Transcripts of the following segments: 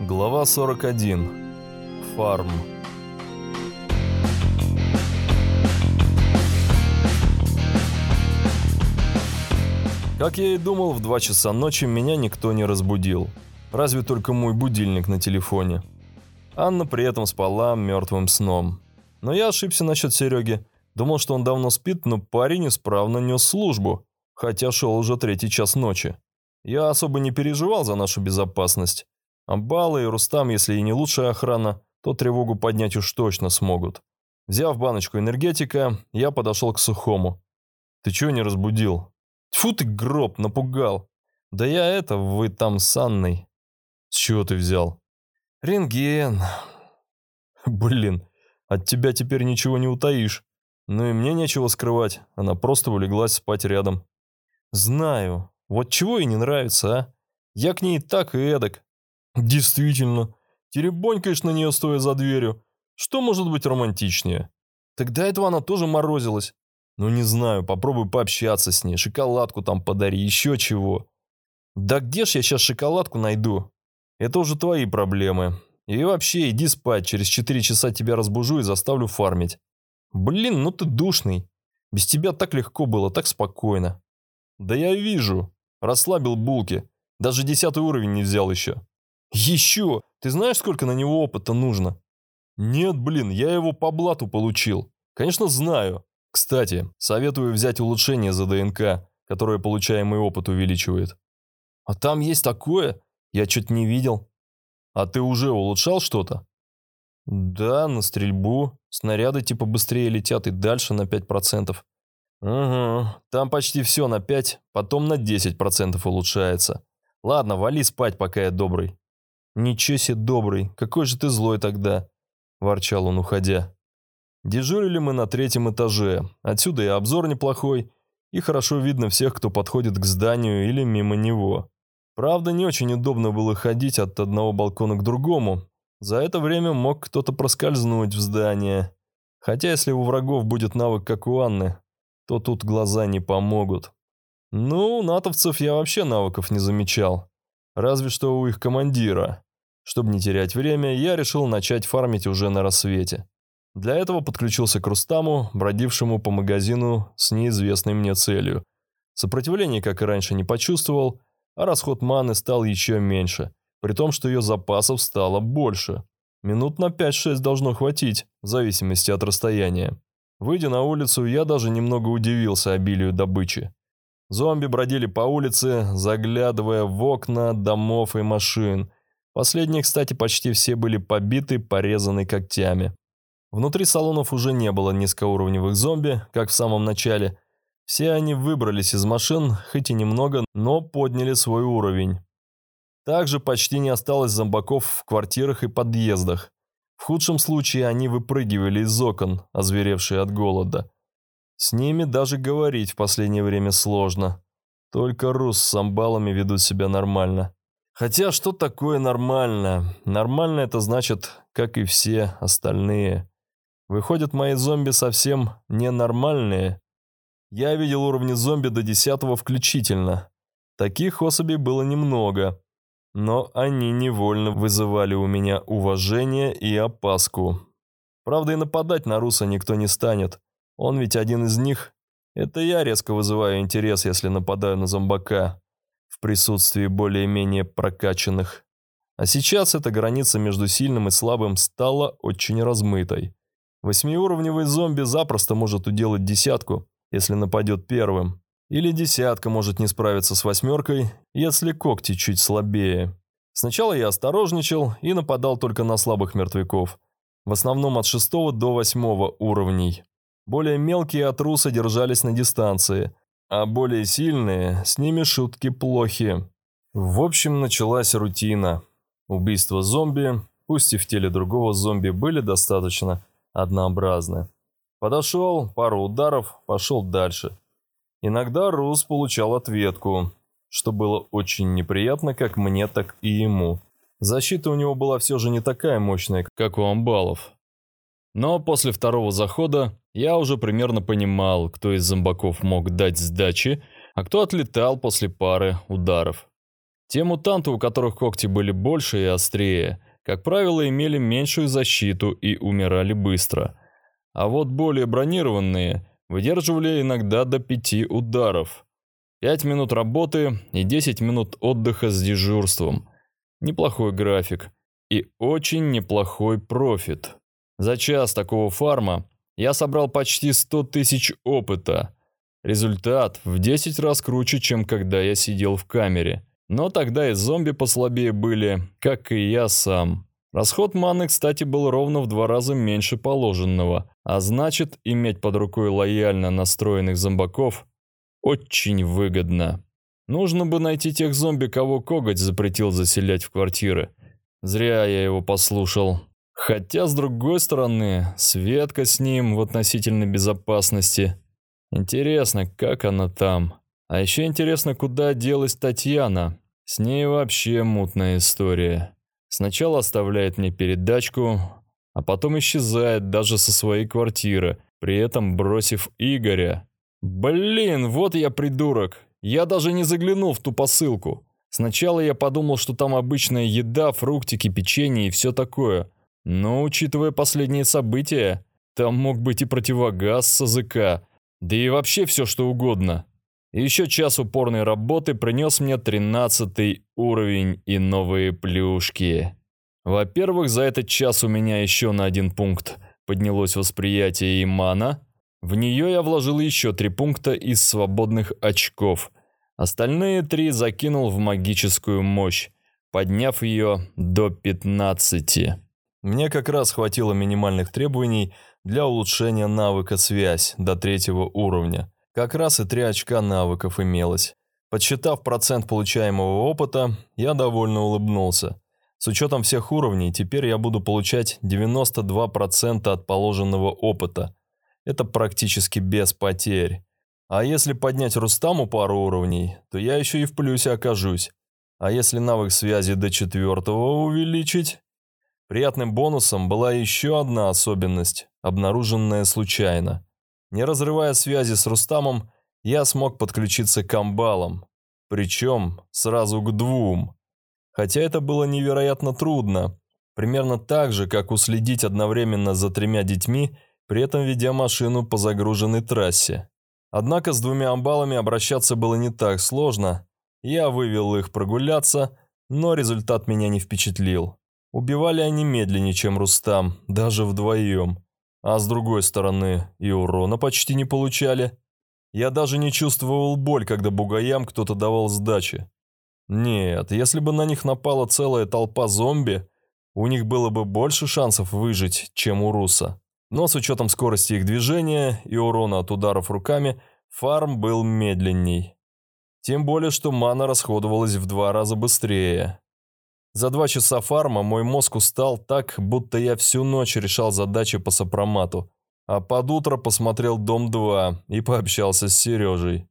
Глава 41. Фарм. Как я и думал, в 2 часа ночи меня никто не разбудил. Разве только мой будильник на телефоне. Анна при этом спала мертвым сном. Но я ошибся насчет Сереги. Думал, что он давно спит, но парень исправно нес службу, хотя шел уже третий час ночи. Я особо не переживал за нашу безопасность. Амбалы и Рустам, если и не лучшая охрана, то тревогу поднять уж точно смогут. Взяв баночку энергетика, я подошел к Сухому. «Ты чего не разбудил?» «Тьфу ты, гроб, напугал!» «Да я это, вы там с Анной». «С чего ты взял?» «Рентген». «Блин, от тебя теперь ничего не утаишь. Ну и мне нечего скрывать, она просто улеглась спать рядом». «Знаю. Вот чего и не нравится, а? Я к ней так и эдак». «Действительно. Теребонькаешь на нее, стоя за дверью. Что может быть романтичнее?» «Тогда этого она тоже морозилась». «Ну не знаю, попробуй пообщаться с ней, шоколадку там подари, еще чего». «Да где ж я сейчас шоколадку найду?» «Это уже твои проблемы. И вообще, иди спать, через четыре часа тебя разбужу и заставлю фармить». «Блин, ну ты душный. Без тебя так легко было, так спокойно». «Да я вижу. Расслабил булки. Даже десятый уровень не взял еще». «Еще? Ты знаешь, сколько на него опыта нужно?» «Нет, блин, я его по блату получил. Конечно, знаю. Кстати, советую взять улучшение за ДНК, которое получаемый опыт увеличивает». «А там есть такое? Я чуть не видел». «А ты уже улучшал что-то?» «Да, на стрельбу. Снаряды типа быстрее летят и дальше на 5%. «Угу, там почти все на 5, потом на 10% улучшается. Ладно, вали спать, пока я добрый». «Ничего себе добрый, какой же ты злой тогда», – ворчал он, уходя. Дежурили мы на третьем этаже, отсюда и обзор неплохой, и хорошо видно всех, кто подходит к зданию или мимо него. Правда, не очень удобно было ходить от одного балкона к другому. За это время мог кто-то проскользнуть в здание. Хотя если у врагов будет навык, как у Анны, то тут глаза не помогут. Ну, натовцев я вообще навыков не замечал. Разве что у их командира. Чтобы не терять время, я решил начать фармить уже на рассвете. Для этого подключился к Рустаму, бродившему по магазину с неизвестной мне целью. Сопротивление, как и раньше, не почувствовал, а расход маны стал еще меньше, при том, что ее запасов стало больше. Минут на 5-6 должно хватить, в зависимости от расстояния. Выйдя на улицу, я даже немного удивился обилию добычи. Зомби бродили по улице, заглядывая в окна домов и машин. Последние, кстати, почти все были побиты, порезаны когтями. Внутри салонов уже не было низкоуровневых зомби, как в самом начале. Все они выбрались из машин, хоть и немного, но подняли свой уровень. Также почти не осталось зомбаков в квартирах и подъездах. В худшем случае они выпрыгивали из окон, озверевшие от голода. С ними даже говорить в последнее время сложно. Только рус с амбалами ведут себя нормально. Хотя что такое нормально? Нормально это значит, как и все остальные. Выходят, мои зомби совсем ненормальные. Я видел уровни зомби до десятого включительно. Таких особей было немного но они невольно вызывали у меня уважение и опаску. Правда, и нападать на Руса никто не станет. Он ведь один из них. Это я резко вызываю интерес, если нападаю на зомбака в присутствии более-менее прокачанных. А сейчас эта граница между сильным и слабым стала очень размытой. Восьмиуровневый зомби запросто может уделать десятку, если нападет первым. Или десятка может не справиться с восьмеркой, если когти чуть слабее. Сначала я осторожничал и нападал только на слабых мертвяков. В основном от шестого до восьмого уровней. Более мелкие отрусы держались на дистанции, а более сильные, с ними шутки плохи. В общем, началась рутина. Убийства зомби, пусть и в теле другого зомби, были достаточно однообразны. Подошел, пару ударов, пошел дальше. Иногда Рус получал ответку, что было очень неприятно как мне, так и ему. Защита у него была все же не такая мощная, как у амбалов. Но после второго захода я уже примерно понимал, кто из зомбаков мог дать сдачи, а кто отлетал после пары ударов. Те мутанты, у которых когти были больше и острее, как правило, имели меньшую защиту и умирали быстро. А вот более бронированные выдерживали иногда до пяти ударов. Пять минут работы и 10 минут отдыха с дежурством. Неплохой график и очень неплохой профит. За час такого фарма я собрал почти 100 тысяч опыта. Результат в 10 раз круче, чем когда я сидел в камере. Но тогда и зомби послабее были, как и я сам. Расход маны, кстати, был ровно в два раза меньше положенного, а значит, иметь под рукой лояльно настроенных зомбаков очень выгодно. Нужно бы найти тех зомби, кого коготь запретил заселять в квартиры. Зря я его послушал. Хотя, с другой стороны, Светка с ним в относительной безопасности. Интересно, как она там? А еще интересно, куда делась Татьяна. С ней вообще мутная история. Сначала оставляет мне передачку, а потом исчезает даже со своей квартиры, при этом бросив Игоря. Блин, вот я придурок. Я даже не заглянул в ту посылку. Сначала я подумал, что там обычная еда, фруктики, печенье и все такое. Но, учитывая последние события, там мог быть и противогаз с АЗК, да и вообще все что угодно. Еще час упорной работы принес мне тринадцатый уровень и новые плюшки. Во-первых, за этот час у меня еще на один пункт поднялось восприятие и мана. В нее я вложил еще три пункта из свободных очков. Остальные три закинул в магическую мощь, подняв ее до 15. Мне как раз хватило минимальных требований для улучшения навыка связь до третьего уровня. Как раз и три очка навыков имелось. Подсчитав процент получаемого опыта, я довольно улыбнулся. С учетом всех уровней, теперь я буду получать 92% от положенного опыта. Это практически без потерь. А если поднять Рустаму пару уровней, то я еще и в плюсе окажусь. А если навык связи до четвертого увеличить? Приятным бонусом была еще одна особенность, обнаруженная случайно. Не разрывая связи с Рустамом, я смог подключиться к амбалам. Причем сразу к двум. Хотя это было невероятно трудно. Примерно так же, как уследить одновременно за тремя детьми, при этом ведя машину по загруженной трассе. Однако с двумя амбалами обращаться было не так сложно. Я вывел их прогуляться, но результат меня не впечатлил. Убивали они медленнее, чем Рустам, даже вдвоем. А с другой стороны, и урона почти не получали. Я даже не чувствовал боль, когда бугаям кто-то давал сдачи. Нет, если бы на них напала целая толпа зомби, у них было бы больше шансов выжить, чем у Руса. Но с учетом скорости их движения и урона от ударов руками, фарм был медленней. Тем более, что мана расходовалась в два раза быстрее. За два часа фарма мой мозг устал так, будто я всю ночь решал задачи по сопромату, а под утро посмотрел «Дом-2» и пообщался с Сережей.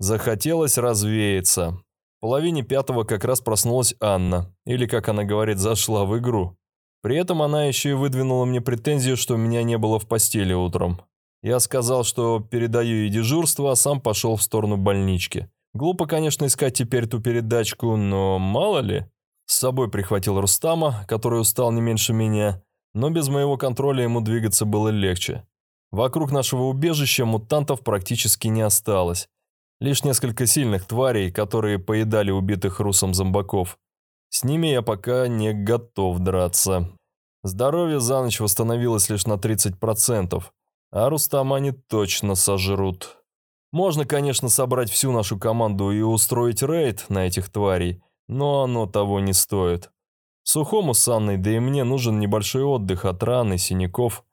Захотелось развеяться. В половине пятого как раз проснулась Анна, или, как она говорит, зашла в игру. При этом она еще и выдвинула мне претензию, что меня не было в постели утром. Я сказал, что передаю ей дежурство, а сам пошел в сторону больнички. Глупо, конечно, искать теперь ту передачку, но мало ли. С собой прихватил Рустама, который устал не меньше меня, но без моего контроля ему двигаться было легче. Вокруг нашего убежища мутантов практически не осталось. Лишь несколько сильных тварей, которые поедали убитых русом зомбаков. С ними я пока не готов драться. Здоровье за ночь восстановилось лишь на 30%, а Рустама они точно сожрут. Можно, конечно, собрать всю нашу команду и устроить рейд на этих тварей – но оно того не стоит. Сухому с Анной, да и мне нужен небольшой отдых от ран и синяков,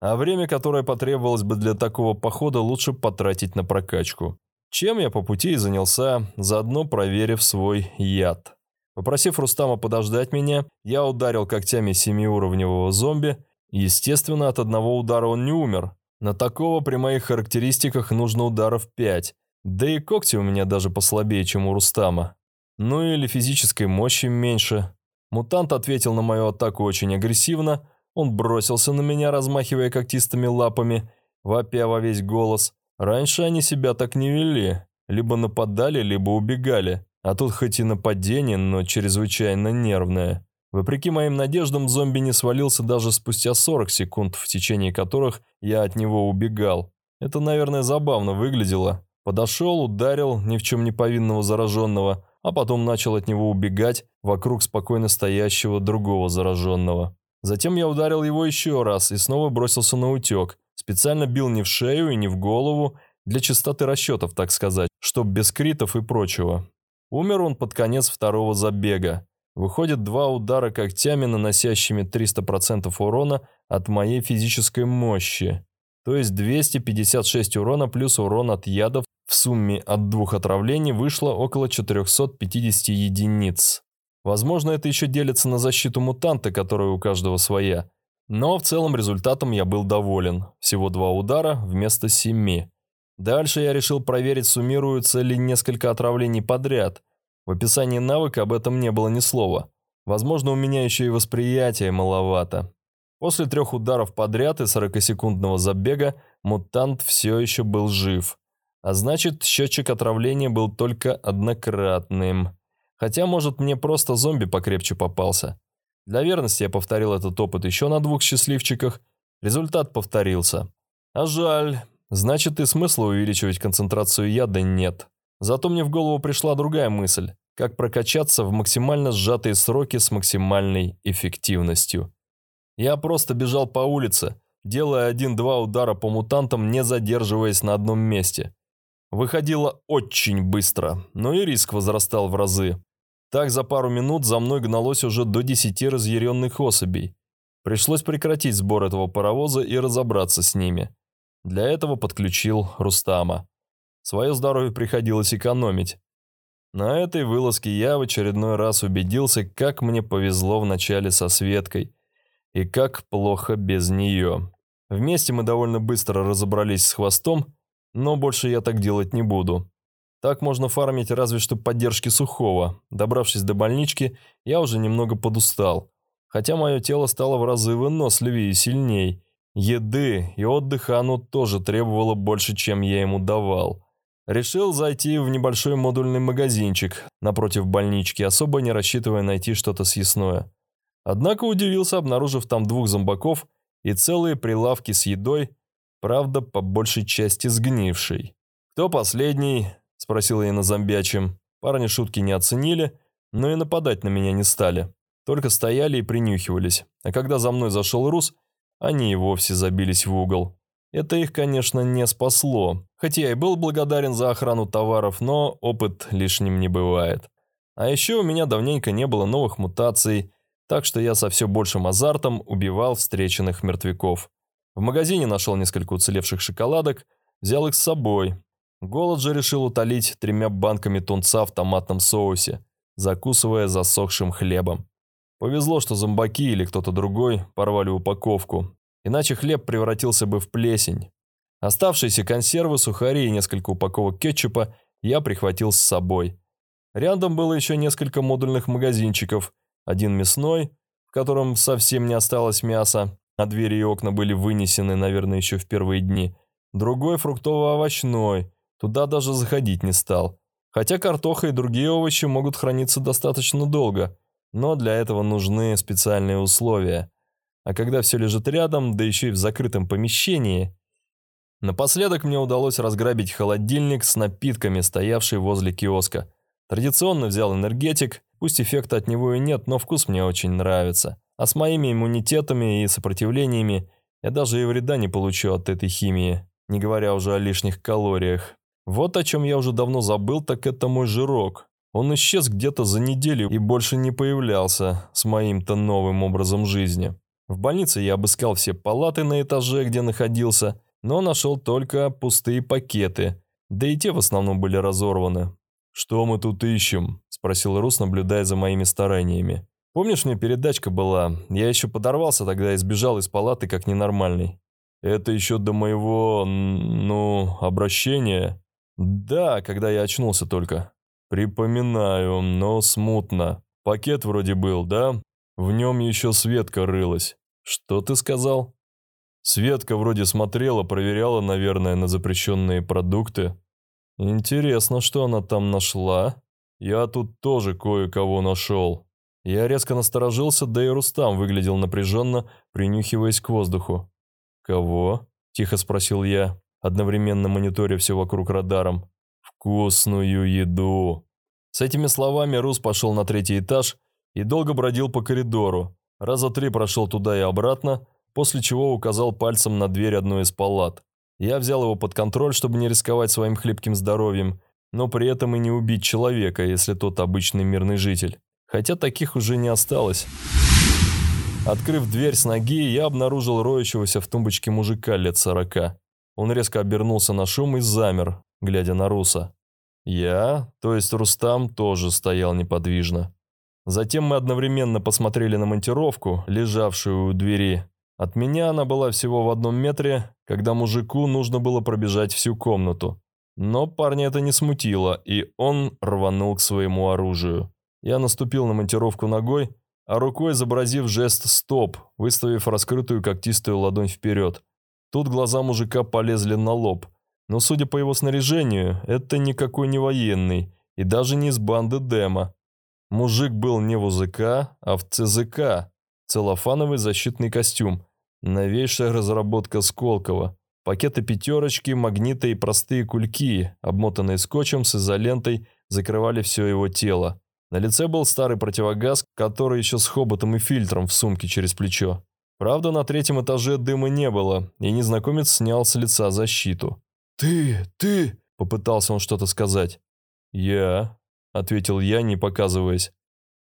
а время, которое потребовалось бы для такого похода, лучше потратить на прокачку. Чем я по пути и занялся, заодно проверив свой яд. Попросив Рустама подождать меня, я ударил когтями семиуровневого зомби. Естественно, от одного удара он не умер. На такого при моих характеристиках нужно ударов 5. Да и когти у меня даже послабее, чем у Рустама. Ну или физической мощи меньше. Мутант ответил на мою атаку очень агрессивно. Он бросился на меня, размахивая когтистыми лапами, вопя во весь голос. Раньше они себя так не вели. Либо нападали, либо убегали. А тут хоть и нападение, но чрезвычайно нервное. Вопреки моим надеждам, зомби не свалился даже спустя 40 секунд, в течение которых я от него убегал. Это, наверное, забавно выглядело. Подошел, ударил ни в чем не повинного зараженного, а потом начал от него убегать вокруг спокойно стоящего другого зараженного. Затем я ударил его еще раз и снова бросился на утек. Специально бил не в шею и не в голову, для чистоты расчетов, так сказать, чтоб без критов и прочего. Умер он под конец второго забега. Выходит, два удара когтями, наносящими 300% урона от моей физической мощи. То есть 256 урона плюс урон от ядов в сумме от двух отравлений вышло около 450 единиц. Возможно, это еще делится на защиту мутанта, которая у каждого своя. Но в целом результатом я был доволен. Всего два удара вместо семи. Дальше я решил проверить, суммируются ли несколько отравлений подряд – в описании навыка об этом не было ни слова. Возможно, у меня еще и восприятие маловато. После трех ударов подряд и 40-секундного забега мутант все еще был жив. А значит, счетчик отравления был только однократным. Хотя, может, мне просто зомби покрепче попался. Для верности я повторил этот опыт еще на двух счастливчиках. Результат повторился. А жаль. Значит, и смысла увеличивать концентрацию яда нет. Зато мне в голову пришла другая мысль, как прокачаться в максимально сжатые сроки с максимальной эффективностью. Я просто бежал по улице, делая один-два удара по мутантам, не задерживаясь на одном месте. Выходило очень быстро, но и риск возрастал в разы. Так за пару минут за мной гналось уже до десяти разъяренных особей. Пришлось прекратить сбор этого паровоза и разобраться с ними. Для этого подключил Рустама. Свое здоровье приходилось экономить. На этой вылазке я в очередной раз убедился, как мне повезло вначале со Светкой и как плохо без нее. Вместе мы довольно быстро разобрались с хвостом, но больше я так делать не буду. Так можно фармить разве что поддержки сухого. Добравшись до больнички, я уже немного подустал. Хотя мое тело стало в разы выносливее и сильней. Еды и отдыха оно тоже требовало больше, чем я ему давал. Решил зайти в небольшой модульный магазинчик напротив больнички, особо не рассчитывая найти что-то съестное. Однако удивился, обнаружив там двух зомбаков и целые прилавки с едой, правда, по большей части сгнившей. «Кто последний?» – спросил я на зомбячем. Парни шутки не оценили, но и нападать на меня не стали. Только стояли и принюхивались. А когда за мной зашел Рус, они и вовсе забились в угол. Это их, конечно, не спасло. Хотя я и был благодарен за охрану товаров, но опыт лишним не бывает. А еще у меня давненько не было новых мутаций, так что я со все большим азартом убивал встреченных мертвяков. В магазине нашел несколько уцелевших шоколадок, взял их с собой. Голод же решил утолить тремя банками тунца в томатном соусе, закусывая засохшим хлебом. Повезло, что зомбаки или кто-то другой порвали упаковку, иначе хлеб превратился бы в плесень. Оставшиеся консервы, сухари и несколько упаковок кетчупа я прихватил с собой. Рядом было еще несколько модульных магазинчиков, один мясной, в котором совсем не осталось мяса, а двери и окна были вынесены, наверное, еще в первые дни. Другой фруктово-овощной, туда даже заходить не стал. Хотя картоха и другие овощи могут храниться достаточно долго, но для этого нужны специальные условия. А когда все лежит рядом, да еще и в закрытом помещении... Напоследок мне удалось разграбить холодильник с напитками, стоявший возле киоска. Традиционно взял энергетик, пусть эффекта от него и нет, но вкус мне очень нравится. А с моими иммунитетами и сопротивлениями я даже и вреда не получу от этой химии, не говоря уже о лишних калориях. Вот о чем я уже давно забыл, так это мой жирок. Он исчез где-то за неделю и больше не появлялся с моим-то новым образом жизни. В больнице я обыскал все палаты на этаже, где находился, но нашел только пустые пакеты, да и те в основном были разорваны. «Что мы тут ищем?» – спросил Рус, наблюдая за моими стараниями. «Помнишь, мне передачка была? Я еще подорвался тогда и сбежал из палаты как ненормальный». «Это еще до моего, ну, обращения?» «Да, когда я очнулся только». «Припоминаю, но смутно. Пакет вроде был, да? В нем еще Светка рылась. «Что ты сказал?» Светка вроде смотрела, проверяла, наверное, на запрещенные продукты. Интересно, что она там нашла. я тут тоже кое-кого нашел». Я резко насторожился, да и Рустам выглядел напряженно, принюхиваясь к воздуху. «Кого?» – тихо спросил я, одновременно мониторя все вокруг радаром. «Вкусную еду!» С этими словами Рус пошел на третий этаж и долго бродил по коридору. Раза три прошел туда и обратно, после чего указал пальцем на дверь одной из палат. Я взял его под контроль, чтобы не рисковать своим хлипким здоровьем, но при этом и не убить человека, если тот обычный мирный житель хотя таких уже не осталось. Открыв дверь с ноги, я обнаружил роющегося в тумбочке мужика лет сорока. Он резко обернулся на шум и замер, глядя на Руса. Я, то есть Рустам, тоже стоял неподвижно. Затем мы одновременно посмотрели на монтировку, лежавшую у двери. От меня она была всего в одном метре, когда мужику нужно было пробежать всю комнату. Но парня это не смутило, и он рванул к своему оружию. Я наступил на монтировку ногой, а рукой изобразив жест «стоп», выставив раскрытую когтистую ладонь вперед. Тут глаза мужика полезли на лоб. Но, судя по его снаряжению, это никакой не военный и даже не из банды Дема. Мужик был не в УЗК, а в ЦЗК. Целлофановый защитный костюм. Новейшая разработка Сколково. Пакеты пятерочки, магниты и простые кульки, обмотанные скотчем с изолентой, закрывали все его тело. На лице был старый противогаз, который еще с хоботом и фильтром в сумке через плечо. Правда, на третьем этаже дыма не было, и незнакомец снял с лица защиту. «Ты, ты!» – попытался он что-то сказать. «Я», – ответил я, не показываясь.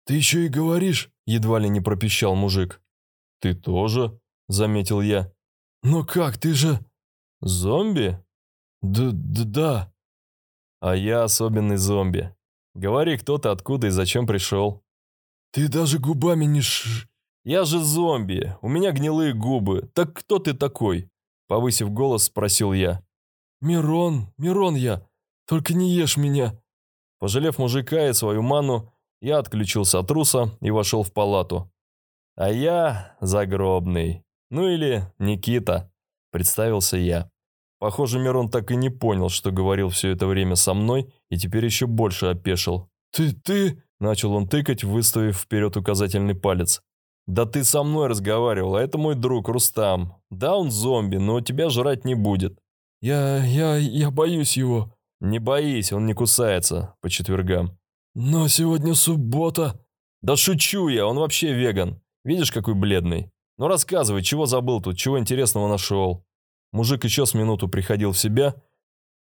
«Ты еще и говоришь?» – едва ли не пропищал мужик. «Ты тоже?» – заметил я. «Но как, ты же...» «Зомби?» «Да, да, да». «А я особенный зомби. Говори, кто ты, откуда и зачем пришел. Ты даже губами не ш... Я же зомби, у меня гнилые губы. Так кто ты такой? Повысив голос, спросил я. Мирон, Мирон я. Только не ешь меня. Пожалев мужика и свою ману, я отключился от труса и вошел в палату. А я загробный. Ну или Никита, представился я. Похоже, Мирон так и не понял, что говорил все это время со мной, и теперь еще больше опешил. «Ты, ты...» – начал он тыкать, выставив вперед указательный палец. «Да ты со мной разговаривал, а это мой друг Рустам. Да, он зомби, но тебя жрать не будет». «Я... я... я боюсь его». «Не боись, он не кусается по четвергам». «Но сегодня суббота». «Да шучу я, он вообще веган. Видишь, какой бледный? Ну рассказывай, чего забыл тут, чего интересного нашел?» Мужик еще с минуту приходил в себя,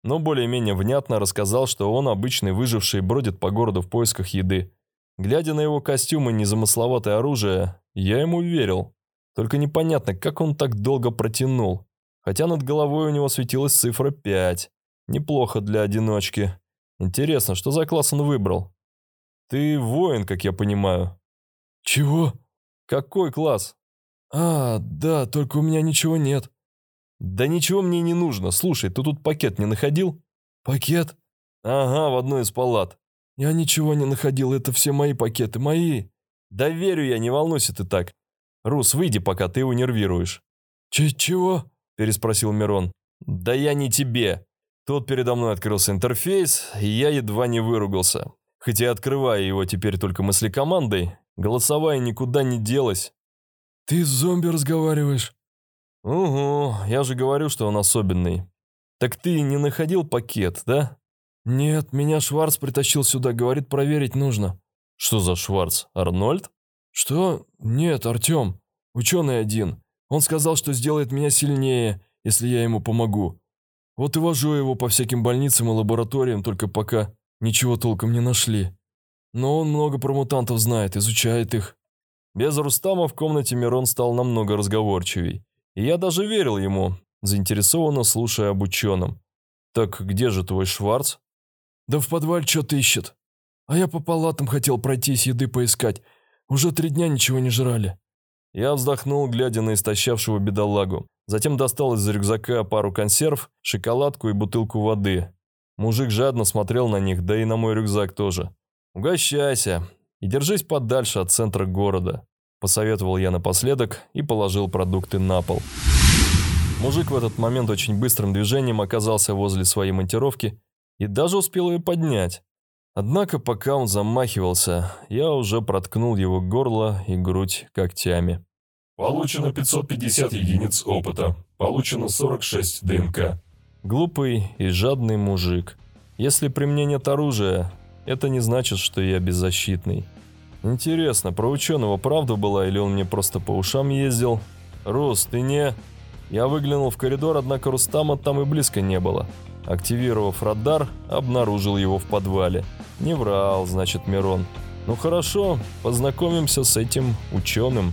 но более-менее внятно рассказал, что он обычный выживший бродит по городу в поисках еды. Глядя на его костюм и незамысловатое оружие, я ему верил. Только непонятно, как он так долго протянул. Хотя над головой у него светилась цифра 5. Неплохо для одиночки. Интересно, что за класс он выбрал? Ты воин, как я понимаю. Чего? Какой класс? А, да, только у меня ничего нет. «Да ничего мне не нужно. Слушай, ты тут пакет не находил?» «Пакет?» «Ага, в одной из палат». «Я ничего не находил, это все мои пакеты, мои». «Да верю я, не волнуйся ты так. Рус, выйди, пока ты его нервируешь». Ч «Чего?» – переспросил Мирон. «Да я не тебе». Тут передо мной открылся интерфейс, и я едва не выругался. Хотя открывая его теперь только мыслекомандой, голосовая никуда не делась. «Ты с зомби разговариваешь?» «Угу, я же говорю, что он особенный. Так ты не находил пакет, да?» «Нет, меня Шварц притащил сюда, говорит, проверить нужно». «Что за Шварц? Арнольд?» «Что? Нет, Артем. Ученый один. Он сказал, что сделает меня сильнее, если я ему помогу. Вот и вожу его по всяким больницам и лабораториям, только пока ничего толком не нашли. Но он много про мутантов знает, изучает их». Без Рустама в комнате Мирон стал намного разговорчивей. И я даже верил ему, заинтересованно слушая об ученом. «Так где же твой Шварц?» «Да в подвале что-то ищет. А я по палатам хотел пройтись, еды поискать. Уже три дня ничего не жрали». Я вздохнул, глядя на истощавшего бедолагу. Затем достал из рюкзака пару консерв, шоколадку и бутылку воды. Мужик жадно смотрел на них, да и на мой рюкзак тоже. «Угощайся и держись подальше от центра города. Посоветовал я напоследок и положил продукты на пол. Мужик в этот момент очень быстрым движением оказался возле своей монтировки и даже успел ее поднять. Однако пока он замахивался, я уже проткнул его горло и грудь когтями. Получено 550 единиц опыта. Получено 46 ДНК. Глупый и жадный мужик. Если при мне нет оружия, это не значит, что я беззащитный. Интересно, про ученого правда была или он мне просто по ушам ездил? Рус, ты не... Я выглянул в коридор, однако Рустама там и близко не было. Активировав радар, обнаружил его в подвале. Не врал, значит, Мирон. Ну хорошо, познакомимся с этим ученым.